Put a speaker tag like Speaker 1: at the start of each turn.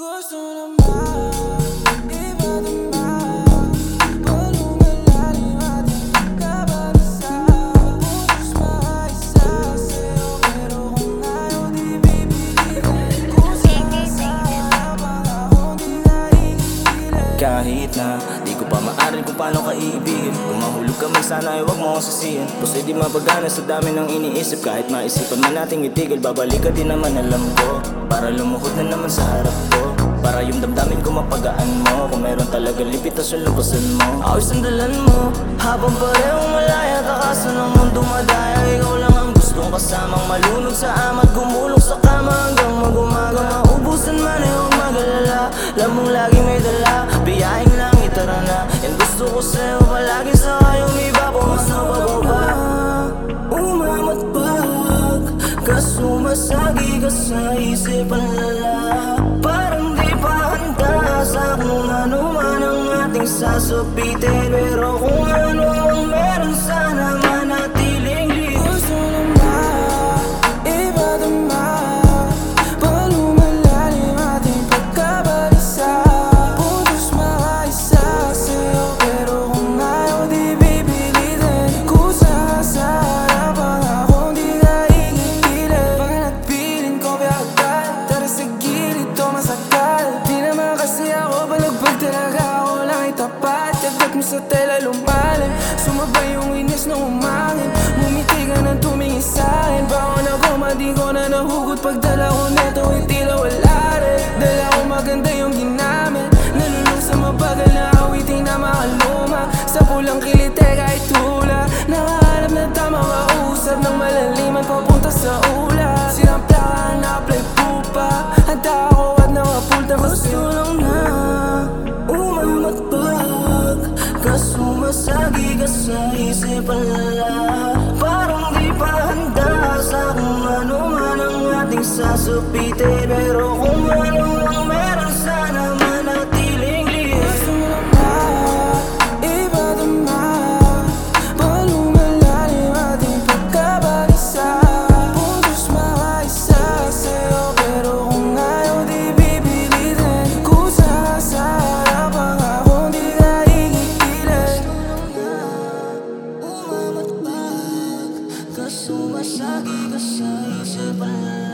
Speaker 1: Kahit na di ko pa maaari kung paano ka iibigin. Kung mahulog ka man sana ay huwag mo akong sisihin. Basta di mapagana sa dami ng iniisip. Kahit maisipan man nating itigil Babalik ka din naman alam ko. Para lumuhod na naman sa harap ko Para yung damdamin ko mapagaan mo. Kung meron talaga lipitas yung lupasan mo. Awis ang dalan mo. Habang parehong malaya ka kaso ng mundo madaya Ikaw lang ang gustong kasamang malunod sa amat Gumulong sa kama hanggang magumaga. Maubusan man ay huwag magalala. Alam mong laging may dala. Biyahin lang itara na. Yan gusto ko sa'yo palagi sa kayong iba. Pumasok pababa Umamat pag Kasumasagi ka sa isipan lala. Parang ang ating sasapitin Pero kung ano
Speaker 2: mo sa tela lumpalim Sumabay yung inis ng umangin Ngumiti ka ng tumingin sa'kin Baon ako, di ko na nahugot. Pagdala ko neto, ay tila wala rin. Dala ko maganda yung ginamit. Nalulung sa mabagal na awiting na makaluma Sa pulang kilite kahit tula Nakahanap na tama mausap Ng malaliman papunta sa ula Sinamplaan na play pupa. Handa
Speaker 1: Ka sa isipan lala Parang di pa handa sa kung ano man ang ating sasapitin Pero 可以失败